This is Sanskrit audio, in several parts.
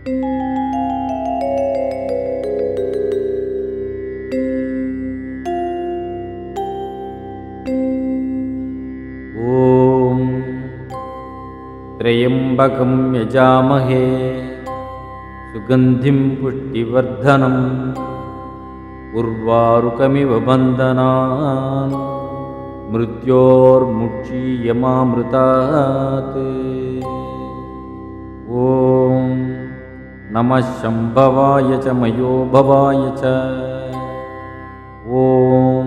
ॐ त्र्यम्बकं यजामहे सुगन्धिं पुष्टिवर्धनम् उर्वारुकमिव बन्धनान् मृत्योर्मुक्षीयमामृतात्। ॐ नमः शम्भवाय च मयो भवाय च। ॐ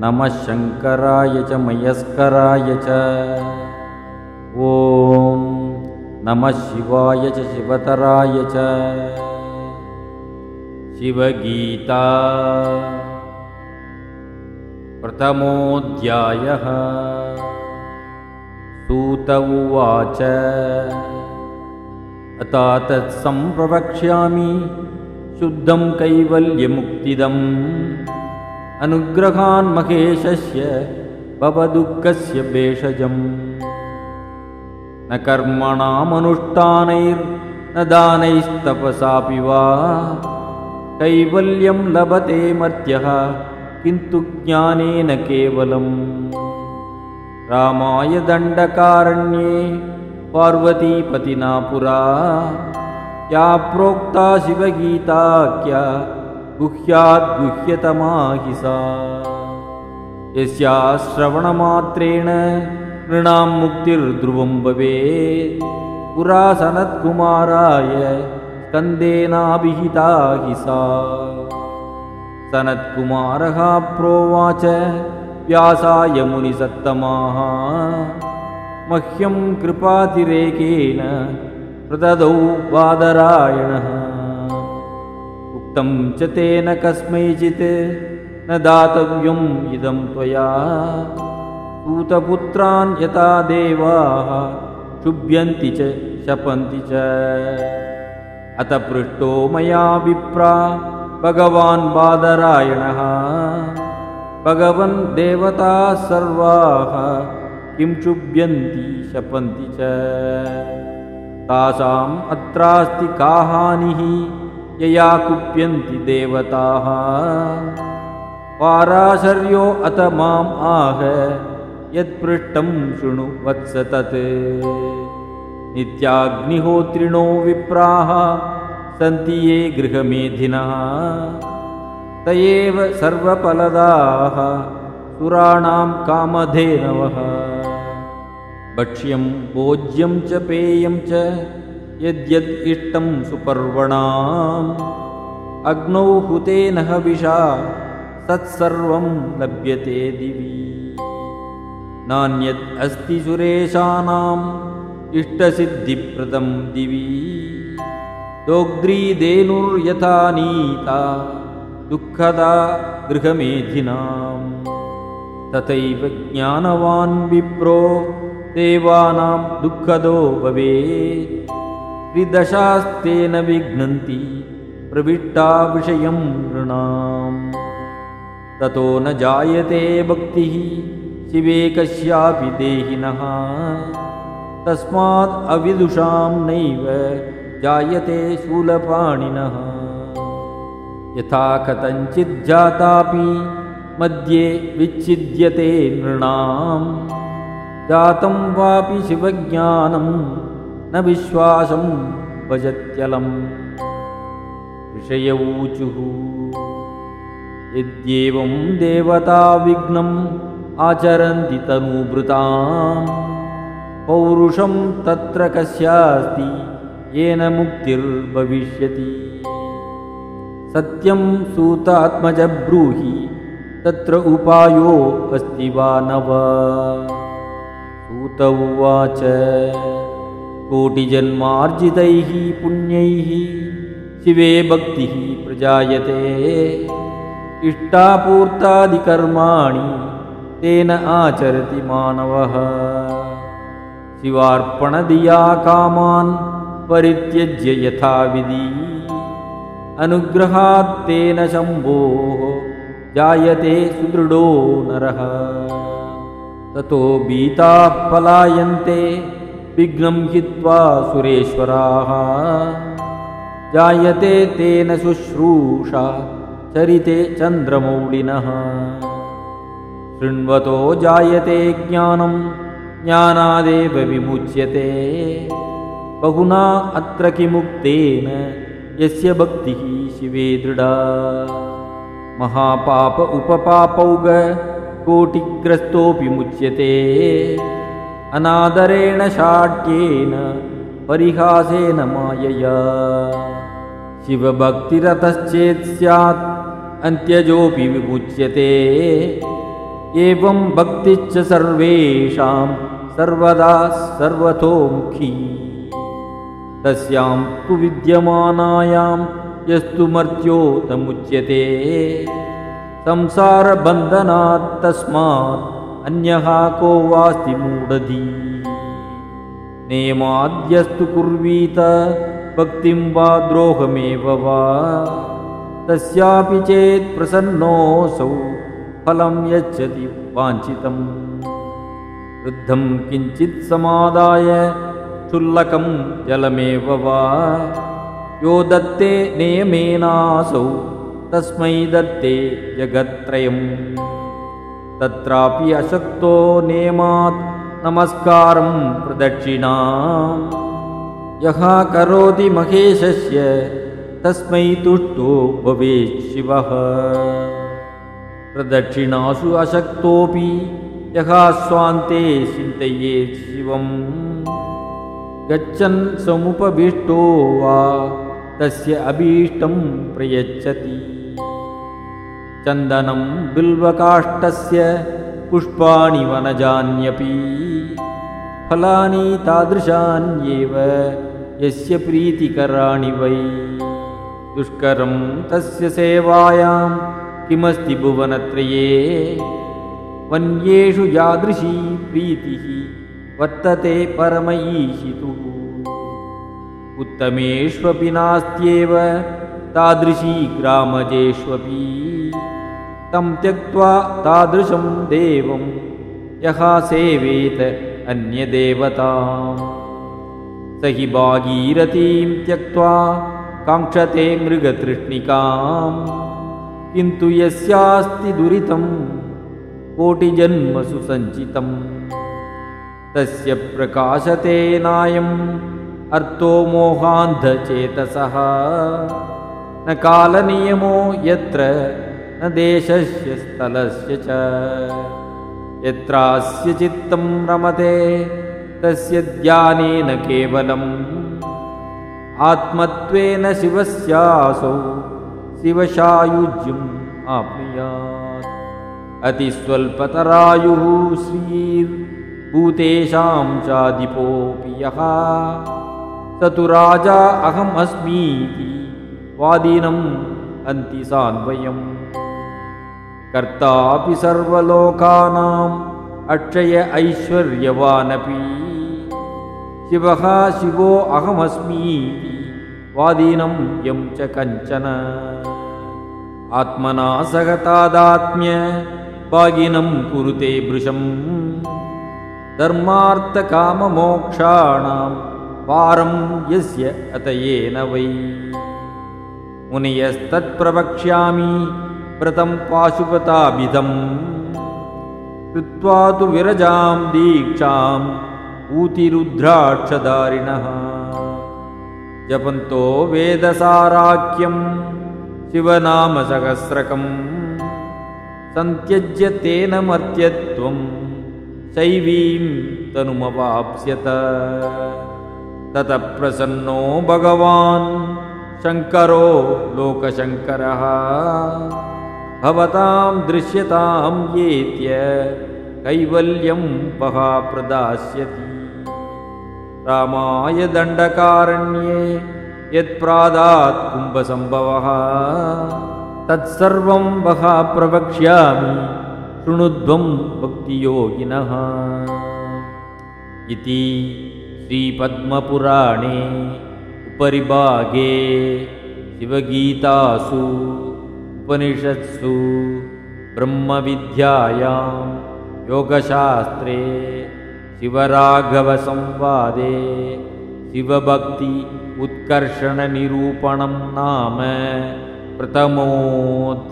नमः शङ्कराय च मयस्कराय च। ॐ नमः शिवाय च शिवतराय च। शिवगीता। प्रथमोऽध्यायः। सूत उवाच अता तत्सम्प्रवक्ष्यामि शुद्धं कैवल्यमुक्तिदम्। अनुग्रहान् महेशस्य भवदुःखस्य भेषजम्। न कर्मणामनुष्ठानैर्न दानैस्तपसापि वा। कैवल्यं लभते मर्त्यः किन्तु ज्ञानेन केवलम्। रामाय दण्डकारण्ये पार्वतीपतिना पुरा या प्रोक्ता शिवगीताख्या गुह्याद्गुह्यतमा हि सा यस्या श्रवणमात्रेण नृणां मुक्तिर्ध्रुवं भवेत् पुरा सनत्कुमाराय स्कन्देनाभिहिता हि सा सनत्कुमारः प्रोवाच व्यासाय मुनिसत्तमाः मह्यं कृपातिरेकेन प्रददौ बादरायणः। उक्तं च तेन कस्मैचित् न दातव्यम् इदं त्वया। सूतपुत्रान् यथा देवाः शुभ्यन्ति च शपन्ति च। अत पृष्टो मया विप्रा भगवान् बादरायणः। भगवन् देवताः सर्वाः किं शुभ्यन्ति शपन्ति च? तासाम् अत्रास्ति का हानिः? यया कुप्यन्ति देवताः। पाराशर्यो अत माम् आह यत्पृष्टं शृणु वत्स तत्। नित्याग्निहोत्रिणो विप्राः सन्ति ये गृहमेधिनः। त एव सर्वफलदाः सुराणां कामधेनवः। भक्ष्यं भोज्यं च पेयं च यद्यद् इष्टं सुपर्वणाम्। अग्नौ हुतेन हविषा तत्सर्वं लभ्यते दिवि। नान्यत् अस्ति सुरेशानाम् इष्टसिद्धिप्रदं दिवि। दोग्ध्रीधेनुर्यथा नीता दुःखदा गृहमेधिनाम् तथैव ज्ञानवान् विप्रो देवानां दुःखदो भवेत्। त्रिदशास्तेन विघ्नन्ति प्रविष्टा विषयं नृणाम्। ततो न जायते भक्तिः शिवे कस्यापि देहिनः। तस्मात् अविदुषां नैव जायते शूलपाणिनः। यथा कथञ्चिज्जातापि मध्ये विच्छिद्यते नृणाम्। जातं वापि शिवज्ञानं न विश्वासं भजत्यलम्। ऋषयऊचुः। यद्येवं देवता विघ्नम् आचरन्ति तनूभृताम्। पौरुषं तत्र कस्यास्ति येन मुक्तिर्भविष्यति। सत्यं सूतात्मजब्रूहि तत्र उपायो अस्ति वा न वा सूत उवाच कोटिजन्मार्जितैः पुण्यैः शिवे भक्तिः प्रजायते। इष्टापूर्तादिकर्माणि तेन आचरति मानवः। शिवार्पणदिया कामान् परित्यज्य यथाविधि। अनुग्रहात् तेन शम्भोः जायते सुदृढो नरः। ततो भीताः पलायन्ते विघ्नं हित्वा सुरेश्वराः। जायते तेन शुश्रूषा चरिते चन्द्रमौलिनः। शृण्वतो जायते ज्ञानं ज्ञानादेव विमुच्यते। बहुना अत्र किमुक्तेन यस्य भक्तिः शिवे दृढा महापाप उपपापौग कोटिग्रस्तोऽपि मुच्यते अनादरेण शाट्येन परिहासेन मायया। शिवभक्तिरतश्चेत् स्यात् अन्त्यजोऽपि विमुच्यते। एवं भक्तिश्च सर्वेषां सर्वदा सर्वतोमुखी। तस्यां तु विद्यमानायां यस्तु मर्त्योतमुच्यते संसारबन्धनात् तस्मात् अन्यः को वास्ति मूढधी। नेमाद्यस्तु कुर्वीत भक्तिं वा द्रोहमेव वा। तस्यापि चेत् प्रसन्नोऽसौ फलं यच्छति वाञ्छितम् वृद्धं किञ्चित् समादाय क्षुल्लकं जलमेव वा यो दत्ते नियमेनासौ तस्मै दत्ते जगत्त्रयम्। तत्रापि अशक्तो नेमात् नमस्कारं प्रदक्षिणा। यः करोति महेशस्य तस्मै तुष्टो भवेत् शिवः। प्रदक्षिणासु अशक्तोऽपि यः स्वान्ते चिन्तयेत् शिवम्। गच्छन् समुपभीष्टो वा तस्य अभीष्टं प्रयच्छति। चन्दनं बिल्वकाष्ठस्य पुष्पाणि वनजान्यपि। फलानि तादृशान्येव यस्य प्रीतिकराणि वै। दुष्करं तस्य सेवायां किमस्ति भुवनत्रये? वन्येषु यादृशी प्रीतिः वर्तते परमयीषितुः उत्तमेष्वपि नास्त्येव तादृशी ग्रामजेष्वपि। तं त्यक्त्वा तादृशं देवं यः सेवेत अन्यदेवताम्। स हि भागीरथीं त्यक्त्वा काङ्क्षते मृगतृष्णिकाम्। किन्तु यस्यास्ति दुरितं कोटिजन्मसु सञ्चितम् तस्य प्रकाशते नायम् अर्थो मोहान्धचेतसः। न कालनियमो यत्र न देशस्य स्थलस्य च। यत्रास्य चित्तं रमते तस्य ध्यानेन केवलम्। आत्मत्वेन शिवस्यासौ शिवशायुज्यम् आप्नुयात्। अतिस्वल्पतरायुः श्रीर्भूतेषां चाधिपोऽपि यः स तु राजा अहमस्मीति वादिनम् अन्तिसान्वयम् कर्तापि सर्वलोकानाम् अक्षय ऐश्वर्यवानपि। शिवः शिवो अहमस्मीति। वादिनं यं च कञ्चन। आत्मना सहतादात्म्य भागिनं कुरुते भृशम्। धर्मार्थकाममोक्षाणां पारं यस्य अतयेन वै। मुनियस्तत्प्रवक्ष्यामि व्रतं पाशुपताभिधम्। कृत्वा तु विरजां दीक्षाम् ऊतिरुद्राक्षधारिणः जपन्तो वेदसाराख्यं शिवनामसहस्रकम्। सन्त्यज्य तेन मर्त्यत्वं शैवीं तनुमवाप्स्यत ततः प्रसन्नो भगवान्। शङ्करो लोकशङ्करः। भवतां दृश्यतां येत्य कैवल्यं वहा प्रदास्यति रामाय दण्डकारण्ये यत्प्रादात् कुम्भसम्भवः। तत्सर्वं वहा प्रवक्ष्यामि शृणुध्वं भक्तियोगिनः। इति श्रीपद्मपुराणे उपरिभागे शिवगीतासु उपनिषत्सु ब्रह्मविद्यायां योगशास्त्रे शिवराघवसंवादे शिवभक्ति उत्कर्षणनिरूपणं नाम प्रथमोऽध्यायः